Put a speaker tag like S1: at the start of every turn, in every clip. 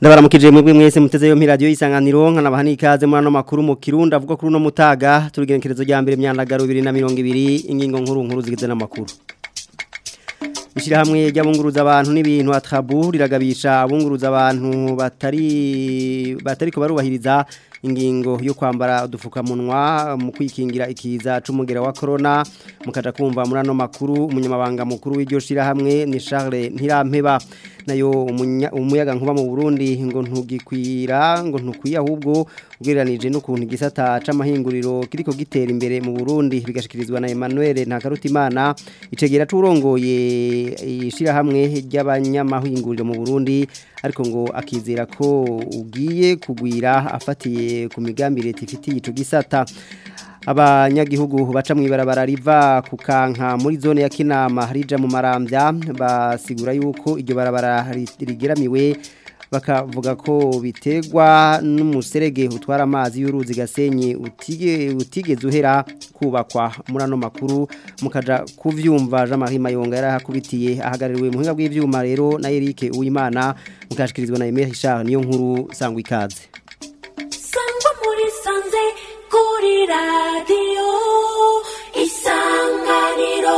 S1: ndabaramukije mwebwe mwese muteze yo radio isanganiro nkanabaha nikaze mwana makuru mu Kirundo avuga kuri no mutaga turugenekerezo rya mbere myandagaro 2022 ingingo nkuru nkuru zigize namakuru Ishirahamwe ry'abunguruza abantu n'ibintu atrabu riragabisha abunguruza abantu batari batari ko barubahiriza ingingo yo kwambara munwa mu kwikingira ikiza c'umugera wa corona mukaja kumva muri ano makuru umunyamabanga mukuru w'iryo shirahamwe ni Charles Ntirampeba nayo umuyaga nkuba mu burundi ngo ntugikwira ngo ntukwiye ahubwo ugereranije n'ukuntu igisata c'amahinguriro kiriko gitera imbere mu burundi bigashikirizwa na emmanuel ntakarutimana icegera c'urongoye ishirahamwe ry'abanyamahinguriro mu burundi ariko ngo akizera ko ugiye kugwira afatiye ku migambi leta ifitiye ico gisata abanyagihugu baca mu ibarabara riva ku kanka muri zone ya kinama rija mu marambya basigura yuko iryo barabara rigeramiwe bakavuga ko bitegwa n'umuserege utwara amazi y'uruzi gasenyi utigeze uhera kubakwa muri ano makuru mukajya kubyumva jean marie mayunga yari ahagarariwe mu buhinga bw'ibyuma rero na eric uwimana mukashyikirizwa na emeli shari niyo nkuru sangwa ikaze
S2: 우리 라디오 isanganiro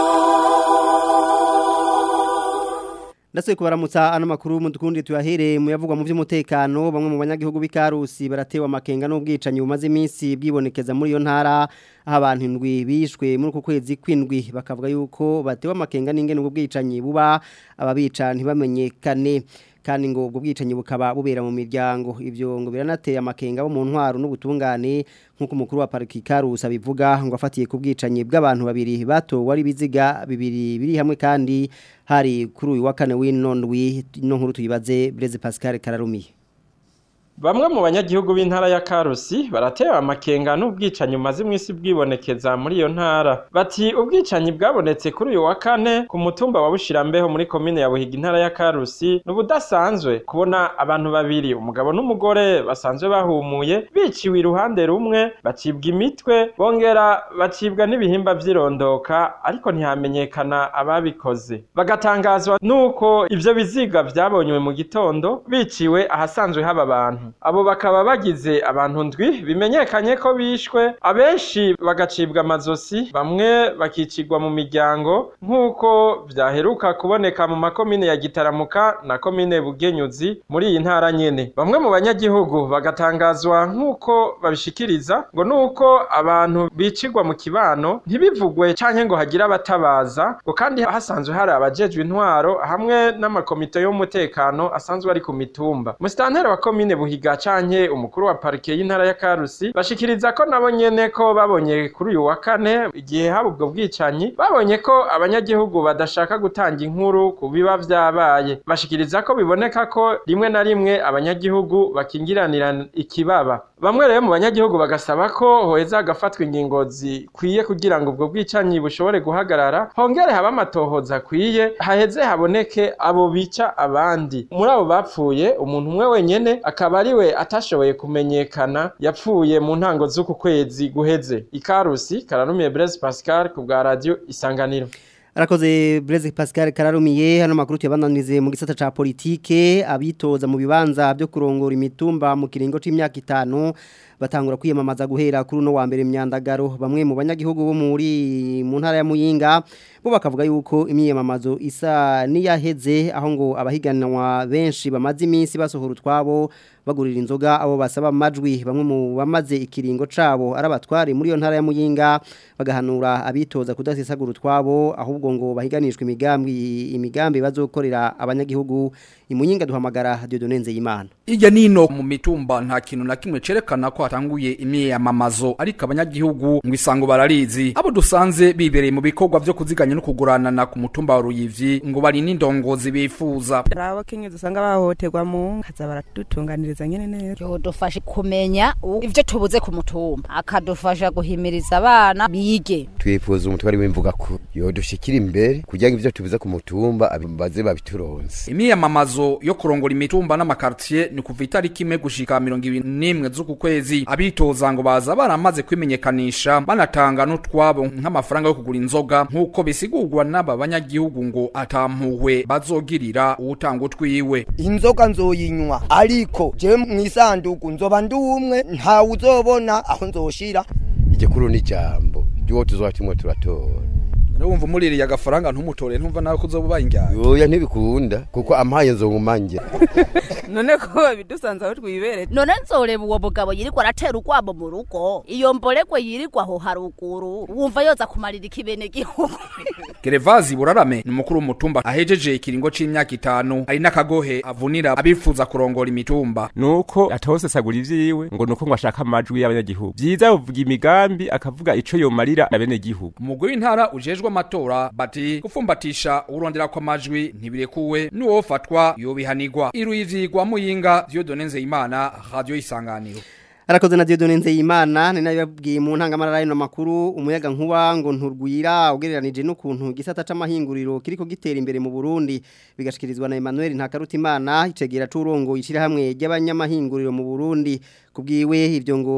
S1: nasuye kubaramutsa ano makuru mu dukundi tuyahereye mu yavugwa mu by'umutekano bamwe mu banyagihugu b'ikarusi baratewe amakenga n'ubwicanyi bumaze iminsi bwibonekeza muri iyo ntara aho abantu indwi bishwe muri uku kwezi kw'indwi bakavuga yuko batewe amakenga n'ingene ubwo bwicanyi buba ababica ntibamenyekane kandi ngo ubwo bwicanyi bukaba bubera mu miryango ibyo ngo biranateye amakenga bo mu ntwaro n'ubutungane nk'uko umukuru wa pariki karusa bivuga ngo afatiye ku bwicanyi bw'abantu babiri bato wari biziga bibiri biri hamwe kandi hari kuri uyu wa kane w'ino nkuru tuyibaze Breze Pascal Kararumiye
S3: bamwe mu banyagihugu b'intara ya karusi baratewe amakenga n'ubwicanyi bumaze mw'isi bwibonekeza muri iyo ntara bati ubwicanyi bwabonetse kuri uyu wa kane ku mutumba wa bushirambeho muri komine ya buhiga intara ya karusi ni ubudasanzwe kubona abantu babiri umugabo n'umugore basanzwe bahumuye biciwe iruhande rumwe bacibwa imitwe bongera bacibwa n'ibihimba by'irondoka ariko ntihamenyekana ababikoze bagatangazwa n'uko ibyo biziga byabonywe mu gitondo biciwe ahasanzwe haba abantu abo bakaba bagize abantu ndwi bimenyekanye ko bishwe abenshi bagacibwa amazosi bamwe bakicirwa mu miryango nk'uko byaheruka kuboneka mu makomine ya gitaramuka na komine bugenyuzi muri iyi ntara nyine bamwe mu banyagihugu bagatangazwa nk'uko babishikiriza ngo uko abantu bicirwa mu kibano ntibivugwe canke ngo hagire abatabaza ngo kandi hasanzwe hari abajejwe intwaro hamwe n'amakomite y'umutekano asanzwe ari ku mitumba musitanteri wa komine buhi Willy Gacanye umukuru wa parike y'intara ya Karusi bashikiriza ko nabo nyene ko babonye kuri uyu wa kane igihe haba ubwo bwicanyi babonye ko abanyagihugu badashaka gutanga inkuru ku biba vyabaye bashikiriza ko biboneka ko rimwe na rimwe abanyagihugu bakingiranira ikibaba bamwe rero mu banyagihugu bagasaba ko hoheza hagafatwa ingingo zikwiye kugira ngo ubwo bwicanyi bushobore guhagarara hongere haba amatohoza akwiye haheze haboneke abo bica abandi muri abo bapfuye umuntu umwe wenyine akaba ari ariwe atashoboye kumenyekana yapfuye mu ntango z'uku kwezi guheze ikarusi karanumiye Blaise Pascal ku bwa radio isanganiro
S1: arakoze Blaise Pascal kararumiye hano makuru tuyabananize mu gisata ca politike abitoza mu bibanza byo kurongora imitumba mu kiringo cy'imyaka itanu batangura kwiyamamaza guhera kuri no wa mbere myandagaro bamwe mu banyagihugu bo muri mu ntara ya Muyinga bo bakavuga yuko imyiyamamazo isa n'iyaheze aho ngo abahiganwa benshi bamaze iminsi basohora utwabo bagurira inzoga abo basaba majwi bamwe mu bamaze ikiringo cabo arabatware muri iyo ntara ya muyinga bagahanura abitoza kudasesagura twabo ahubwo ngo bahiganishwe imigambi imigambi bazokorera abanyagihugu imuyinga duhamagara Dieudonne y’imana
S4: Ijya nino mu mitumba nta kintu na kimwe cerekana ko hatanguye imyiyamamazo ariko abanyagihugu mu isango bararizi abo dusanze bibereye mu bikorwa byo kuziganya no kuguranana ku mutumba wa Ruyivyi ngo bari n'indongozi bifuza
S5: rabo kinyo dusanga bahoterwa mu kaza baradutunganiriza nyene neza
S6: yo kumenya ibyo tubuze ku mutumba akadufasha guhimiriza abana bige
S7: twifuza umutwari w'imvuga ko yo imbere kugira ngo ibyo tubuze ku mutumba abibaze babituronse
S4: imiyamamazo yo kurongora imitumba n'amakartier ni kuva itariki imwe gushika n'imwe z'uku kwezi abitoza ngo baza baramaze kwimenyekanisha banatanga n'utwabo nk'amafaranga yo kugura inzoga nk'uko bisi bisigurwa n'aba banyagihugu ngo atampuhwe bazogirira utanga utwiwe
S7: inzoka nzoyinywa ariko je mu isanduku nzoba ndi umwe ntawe uzobona aho nzoshira
S8: igikuru n'ijambo ryo tuzatimwe turatora
S4: Nero wumva agafaranga ntumutore ntumva nawe kuzoba bayinjyana.
S8: Oya ntibikunda kuko ampaye nzongumangira.
S5: None ko bidusanze aho twibere.
S9: None nzoreba uwo mugabo yirikwa aratera urwabo mu rugo. Iyo mbolegwe yirikwa aho haruguru. Wumva yoza kumarira ikibene gihugu.
S4: Gerevazi burarame ni mukuru w'umutumba ahejeje ikiringo cy’imyaka itanu ari n'akagohe avunira abifuza kurongora imitumba
S10: nuko atahose sagura ngo nuko ngo ashaka amajwi y'abanyagihugu byiza uvuga imigambi akavuga icyo yomarira abene gihugu
S4: umugwi w'intara ujejwe amatora bati gufumbatisha urondera kw'amajwi ntibirekuwe nuwo fatwa yobihanirwa iru muyinga Dieudonne imana radio isanganiro
S1: arakoze na Dieudonne Nzeyimana ni nayo yabwiye mu ntangamara rino makuru umuyaga nkuba ngo nturwira ugereranije n'ukuntu gisata c'amahinguriro kiriko gitera imbere mu Burundi bigashikirizwa na Emmanuel Ntakarutimana icegira curongo ishira hamwe y'abanyamahinguriro mu Burundi kubwiwe ivyo ngo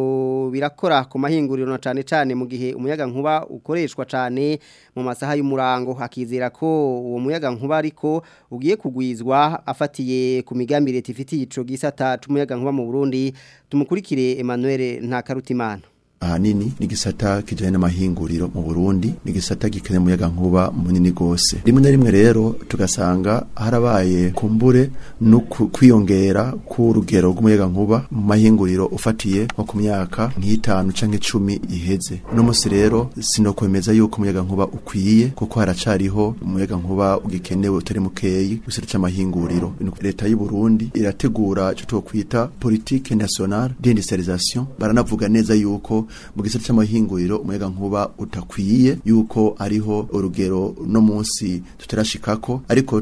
S1: birakora ku mahinguriro na cane cane mu gihe umuyaga nkuba ukoreshwa cyane mu masaha y'umurango hakizera ko uwo muyaga nkuba ariko ugiye kugwizwa afatiye ku migambi leta ifitiye ico gisata c'umuyaga nkuba mu Burundi tumukurikire emmanuel ntakarutimana
S11: ahanini n'igisata kijyanye n'amahinguriro mu burundi n'igisata gikeneye umuyaga nkuba munini rwose rimwe na rimwe rero tugasanga harabaye kumbure no kwiyongera k'urugero rw'umuyaga nkuba mu mahinguriro ufatiye nko ku myaka nk'itanu cyangwa icumi iheze uno munsi rero sinokomeza yuko umuyaga nkuba ukwiye kuko haracariho umuyaga nkuba ugikenewe utari mukeyi guserutse amahinguriro leta y'u Burundi irategura icyo twokwita politike nationale d'industrialisation baranavuga neza yuko mu gisate cy'amahinguriro umuyaga nkuba utakwiye yuko ariho urugero no munsi tutarashikako ariko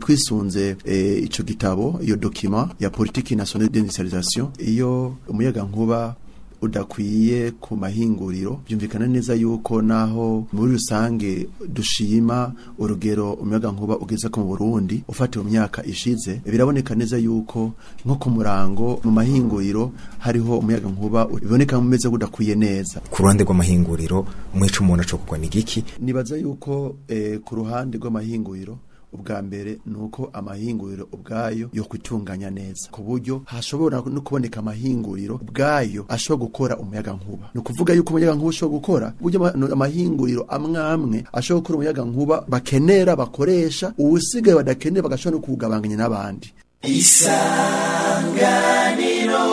S11: twisunze e, icyo gitabo iyo document ya politiki nationale d'industrialisation iyo umuyaga nkuba udakwiye ku mahinguriro byumvikana neza yuko naho muri rusange dushima urugero umuyaga nkuba ugeze ko mu Burundi ufatiwe mu myaka ishize biraboneka neza yuko nko ku murango mu mahinguriro hariho umuyaga nkuba biboneka umeze udakwiye neza
S12: ku ruhande rw'amahinguriro umwica umuntu acokwa ni giki
S11: nibaza yuko eh, ku ruhande rw'amahinguriro ubwa mbere ni uko amahinguriro ubwayo yo kutunganya neza ku buryo hashobora no kuboneka amahinguriro ubwayo ashobora gukora umuyaga nkuba ni ukuvuga yuko umuyaga nkuba ushobora gukora uburyo amahinguriro amwe amwe ashobora gukora umuyaga nkuba bakenera bakoresha ubusigaye badakenera bagashobora no kugabanganya n'abandi
S13: isanganiro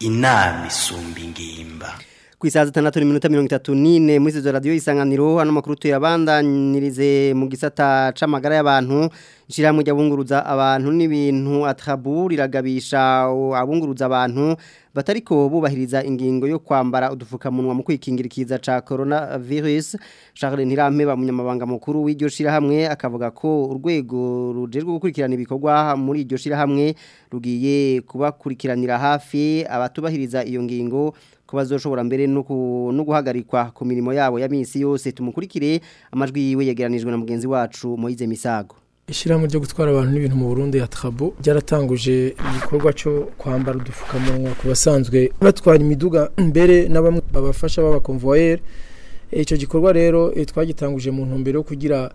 S13: inama isumba ingimba
S1: ku isaha zitandatu n'iminota mirongo itatu n'ine muri izo radiyo isanganiro hano makuru tuyabandanirize mu gisata c'amagara y'abantu ishyirahamwe ry'abunguruza abantu n'ibintu atabu riragabisha abunguruza abantu batariko bubahiriza ingingo yo kwambara udufukamunwa mu kwikingira ikiza ca coronavirus Charles Ntirampeba munyamabanga mukuru w'iryo shirahamwe akavuga ko urwego rujejwe gukurikirana ibikorwa muri iryo shirahamwe rugiye kubakurikiranira hafi abatubahiriza iyo ngingo ko bazoshobora mbere no guhagarikwa ku mirimo yabo ya minsi yose tumukurikire amajwi yiwe yegeranijwe na mugenzi wacu Moize Misago
S14: ishiramu ryo gutwara abantu n'ibintu mu Burundi ya Trabo ryaratanguje igikorwa cyo kwambara udufukamunwa ku basanzwe batwara imiduga mbere n'abamwe babafasha b'abakonvoyeri icyo gikorwa rero twagitanguje mu ntumbero yo kugira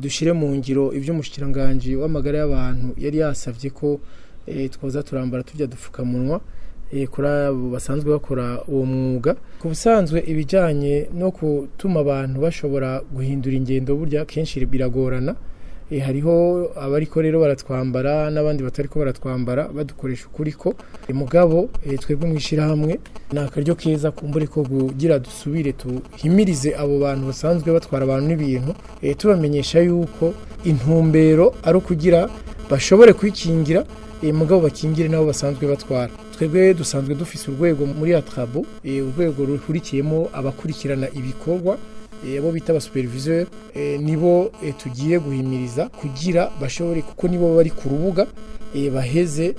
S14: dushyire mu ngiro ibyo iby'umushyirangajwi w'amagara y'abantu yari yasabye ko eh, twoza turambara tujya dupfukamunwa Eh, kuri abo basanzwe bakora uwo mwuga ku busanzwe ibijyanye no gutuma abantu bashobora guhindura ingendo burya kenshi biragorana eh, hariho abariko rero baratwambara n'abandi batariko baratwambara badukoresha ukuri ko eh, mugabo twebwe mu ishyirahamwe ni akaryo keza kumbure ko kugira dusubire duhimirize abo bantu basanzwe batwara abantu n'ibintu tubamenyesha yuko intumbero ari ukugira bashobore kwikingira eh, mugabo bakingire nabo basanzwe batwara twebwe dusanzwe dufise urwego muri atrabo eh, urwego rukurikiyemo abakurikirana ibikorwa eh, abo bita abasuperivizeri nibo tugiye guhimiriza kugira bashobore kuko nibo bari ku rubuga baheze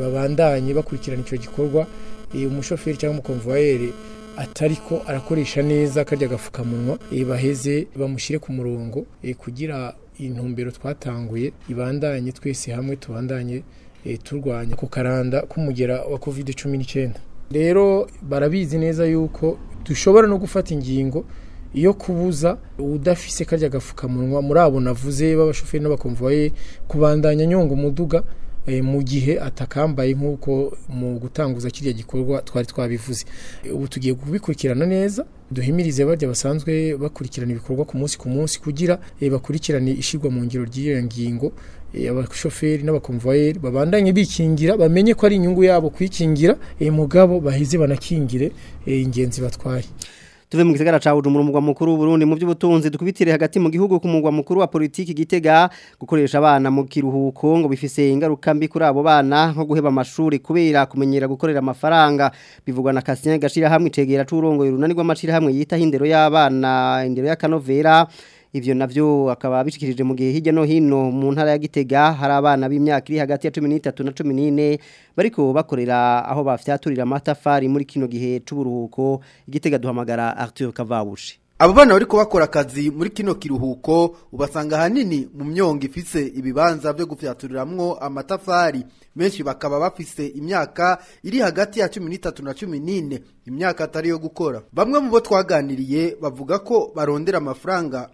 S14: babandanye bakurikirana icyo gikorwa umushoferi cyangwa umukomvuwayeri atari arakoresha neza karya gapfukamunwa baheze bamushyire ku murongo eh, kugira intumbero twatanguye ibandanye twese hamwe tubandanye eh, turwanya ku karanda k'umugera wa kovide cumi n'icyenda rero barabizi neza yuko dushobora no gufata ingingo iyo kubuza udafise karya gapfukamunwa muri abo navuze b'abashoferi n'abakomvuwaye kubandanya nyungu umuduga Eh, mu gihe atakambaye nk'uko mu gutanguza kiriya gikorwa twari twabivuze ubu tugiye kubikurikirana neza duhimirize barya basanzwe bakurikirana ibikorwa ku munsi ku munsi kugira eh, bakurikirane ishyirwa mu ngiro ry'iyo ngingo eh, abashoferi n'abakomvayeri babandanye bikingira bamenye ko ari inyungu yabo kwikingira mugabo baheze banakingire ingenzi batwaye
S1: tuve mu gisagara ca Bujumbura mu mukuru w'Uburundi mu by'ubutunzi dukubitire hagati mu gihugu ku mugwa mukuru wa politiki gitega gukoresha abana mu kiruhuko ngo bifise ingaruka mbi kuri abo bana nko guheba amashuri kubera kumenyera gukorera amafaranga bivugwa na Kasien gashira hamwe itegera c'urongoye runani rw'amashira hamwe yita hindero y'abana indero ya Kanovera ibyo nabyo akaba abishikirije mu gihe hirya no hino mu ntara ya Gitega hari abana b'imyaka iri hagati ya 13 na 14 bariko bakorera aho bafyaturira amatafari muri kino gihe cy'uburuhuko Gitega duhamagara Arthur Kavabushi
S15: aba bana bari kubakora akazi muri kino kiruhuko ubasanga ahanini mu myongo ifise ibibanza byo gufyaturamwo amatafari menshi bakaba bafise imyaka iri hagati ya cumi n'itatu na cumi n'ine imyaka atari yo gukora bamwe mu bo twaganiriye bavuga ko barondera amafaranga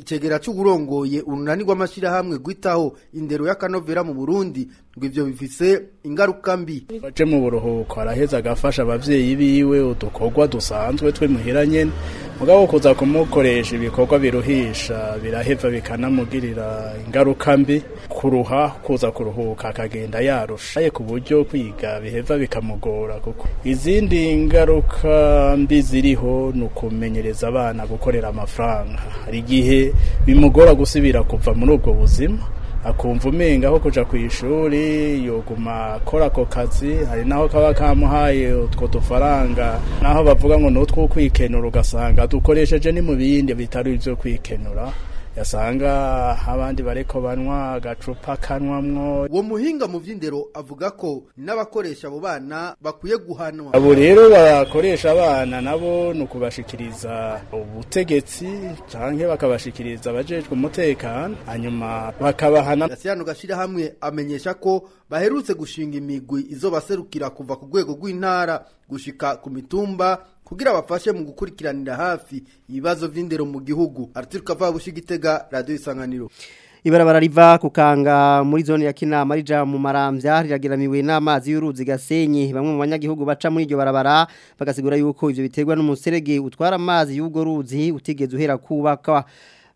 S15: ikegera cy'uburongoye urunani rw'amashyirahamwe rwitaho indero y'akanovera mu burundi ngo ibyo bifise ingaruka mbi
S16: bace mu buruhuko araheza agafasha ababyeyi biwe udukorwa dusanzwe twe muhira nyine mugabo kuza kumukoresha ibikorwa biruhisha biraheva bikanamugirira ingaruka mbi kuruha kuza kuruhuka akagenda yarusha ku buryo kwiga biheva bikamugora kuko izindi ngaruka mbi ziriho ni ukumenyereza abana gukorera amafaranga hari igihe bimugora gusubira kuva muri ubwo buzima akumva umenga ko kuja ku ishuri yoguma akora ako kazi hari naho kaba kamuhaye utwo dufaranga naho bavuga ngo ni kwikenura ugasanga dukoresheje ni mu bindi bitari byo kwikenura yasanga abandi bareko banywa agacupa kanwamwo
S15: uwo muhinga mu by'indero avuga ko n'abakoresha abo bana bakwiye guhanwa
S16: abo rero bakoresha abana nabo ni ukubashikiriza ubutegetsi cyangwa bakabashikiriza abajejwe umutekano hanyuma bakabahana
S15: gasirano gashyirahamwe amenyesha ko baherutse gushinga imigwi izo baserukira kuva ku rwego rw'intara gushika ku mitumba kugira abafashe mu gukurikiranira hafi ibibazo by'indero mu gihugu arituruka vabushye igitega radiyo isanganiro
S1: ibarabara riva kukanga muri zone ya kinama rija mu maramvya rirageramiwe n'amazi y'uruzi gasenyi bamwe mu banyagihugu baca muri iryo barabara bagasigura yuko ivyo biterwa n'umuserege utwara amazi y'ubwo ruzi utigeze uhera kubaka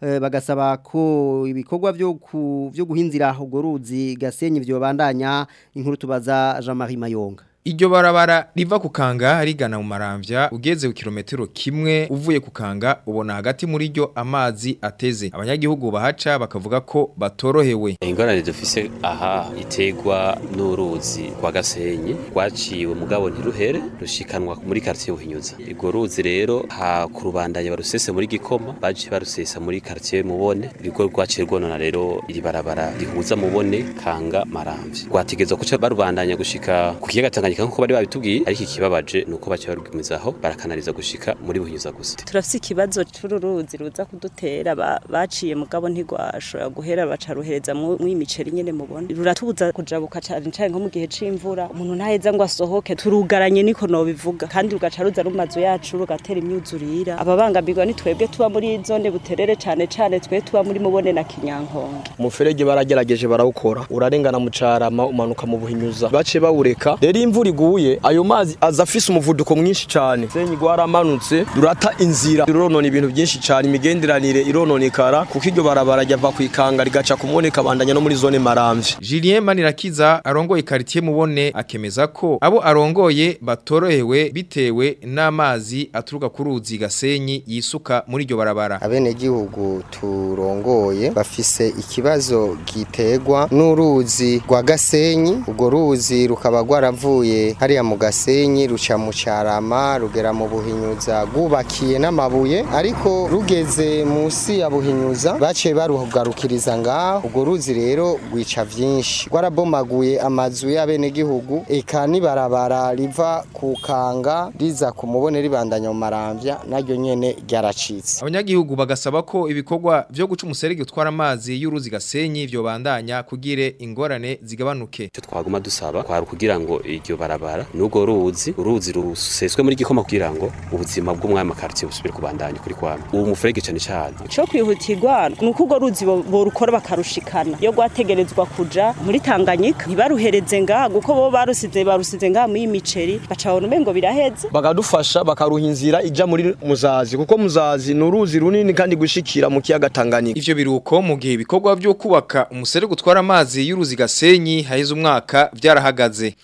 S1: eh, bagasaba ko ibikorwa byo guhinzira urwo ruzi gasenyi byobandanya inkuru tubaza Jean-Marie Mayonga
S17: iryo barabara riva kukanga kanga rigana mu maramvya ugeze ku kilometero kimwe uvuye ku kanga ubona hagati muri ryo amazi ateze abanyagihugu bahaca bakavuga ko batorohewe
S18: ingorane dufise aha iterwa n'uruzi rwa gasenyi rwaciwe mugabo ntiruhere rushikanwa muri quartier buhinyuza irwo ruzi rero ha kurubandanye barusese muri gikoma baje barusesa muri quartier mubone irwo rwaciye na rero iri barabara rihuza mubone kanga maramvya rwategezwa kuca barubandanya gushika ku kiyaga bikeka nk'uko bari babitubwiye ariko ikibabaje ni uko bacye barwimizaho barakanariza gushika muri buhinyuza gusa
S19: turafite ikibazo cy'ururuzi ruza kudutera baciye mugabo ntigwashobora guhera bacaruhereza mw'imiceri imiceri nyene mubona ruratubuza kujabuka cane cane nko mu gihe c'imvura umuntu ntaheza ngo asohoke turugaranye niko nobivuga kandi rugaca ruza rumazu yacu rugatera imyuzurira ababangambirwa ni twebwe tuba muri zone buterere cyane cyane twe tuba muri mubone na kinyankonge
S20: umuferege baragerageje barawukora urarengana mu carama umanuka mu buhinyuza bace bawureka rero imvura imvura iguye ayo mazi aza afise umuvuduko mwinshi cyane senyi gwaramanutse durata inzira ironona ibintu byinshi cyane imigenderanire irononekara kuko iryo barabara ryava ku ikanga rigaca kumuboneka muboneka bandanya no muri zone maramvye
S17: Julien Manirakiza arongoye quartier mubone akemeza ko abo arongoye batorohewe bitewe n'amazi aturuka ku ruzi gasenyi yisuka muri iryo barabara
S21: abenegihugu turongoye bafise ikibazo gitegwa n'uruzi rwa gasenyi urwo ruzi rukaba gwaravuye ruvuye hariya mu gasenyi ruca mu carama rugera mu buhinyuza gubakiye n'amabuye ariko rugeze munsi ya buhinyuza baciye barugarukiriza ngaho urwo ruzi rero rwica vyinshi rwarabomaguye amazu y'abenegihugu eka nibarabara riva ku kanga riza ku mubone ribandanya mu maramvya naryo nyene ryaracitse
S17: abanyagihugu bagasaba ko ibikorwa vyo guca umuserege utwara amazi y'uruzi gasenyi byo bandanya kugire ingorane zigabanuke
S18: twaguma dusaba kwari kugira ngo iryo barabara nubwo ruzi uruzi ruseswe muri gikoma kugira ngo ubuzima bw'umwami akaritiye busubire kubandanya kuri kwame ubu mufurege cyane cyane
S19: cyo kwihutirwa ni uko urwo ruzi borukora bakarushikana yo rwategerezwa kuja muri tanganyika ntibaruhereze nga kuko bo barusize barusize ngaha muri imiceri baca babona umengo biraheze
S20: bakadufasha bakaruha inzira ija muri muzazi kuko muzazi ni uruzi runini kandi gushikira mu kiyaga tanganyika
S17: ivyo biruko mu gihe ibikorwa byo kubaka umuserege gutwara amazi y'uruzi gasenyi haheze umwaka byarahagaze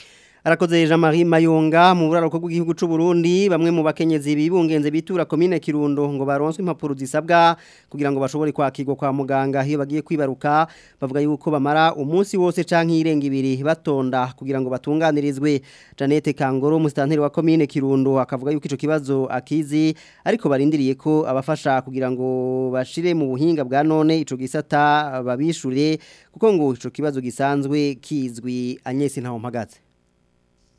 S1: arakoze Jean-Marie Mayonga mu buraro bw'igihugu cy'u Burundi bamwe mu bakenyezi bibungenze bitura commune Kirundo ngo baronswe impapuro zisabwa kugira ngo bashobore kwakirwa kwa muganga iyo bagiye kwibaruka bavuga yuko bamara umunsi wose canke irenga ibiri batonda kugira ngo batunganirizwe Janete Kangoro musitanteri wa commune Kirundo akavuga yuko ico kibazo akizi ariko barindiriye ko abafasha kugira ngo bashire mu buhinga bwa none ico gisata babishure kuko ngo ico kibazo gisanzwe kizwi anyesi ntaho mpagaze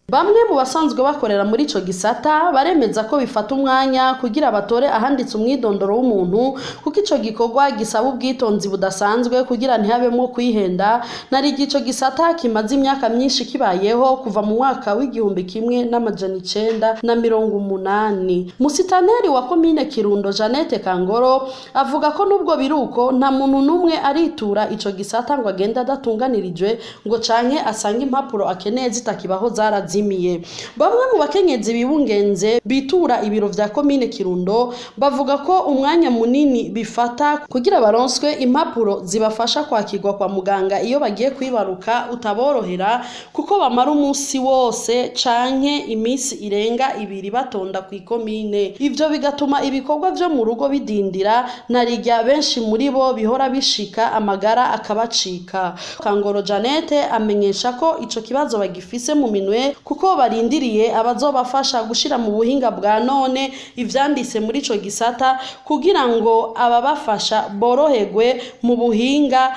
S15: Bamwe mu basanzwe bakorera muri icyo gisata baremeza ko bifata umwanya kugira batore ahanditse umwidondoro w'umuntu kuko icyo gikorwa gisaba ubwitonzi budasanzwe kugira ntihabemo kwihenda na rigi gisata kimaze imyaka myinshi kibayeho kuva mu mwaka w'igihumbi kimwe n'amajana icyenda na mirongo umunani musitaneri wa komine kirundo Jeannette Kangoro avuga ko nubwo biruko nta muntu n'umwe aritura icyo gisata ngo agende adatunganirijwe ngo canke asange impapuro akeneye zitakibaho zarazi yazimiye bamwe mu bakenyezi bibungenze bitura ibiro vya komine Kirundo bavuga ko umwanya munini bifata kugira baronswe impapuro zibafasha kwakirwa kwa muganga iyo bagiye kwibaruka utaborohera kuko bamara umunsi wose canke iminsi irenga ibiri batonda ku ikomine ivyo bigatuma ibikorwa vyo mu rugo bidindira narirya benshi muri bo bihora bishika amagara akabacika kangoro Janete amenyesha ko ico kibazo bagifise mu minwe kuko barindiriye abazobafasha gushyira mu buhinga bwa none ibyanditse muri icyo gisata kugira ngo ababafasha boroherwe mu buhinga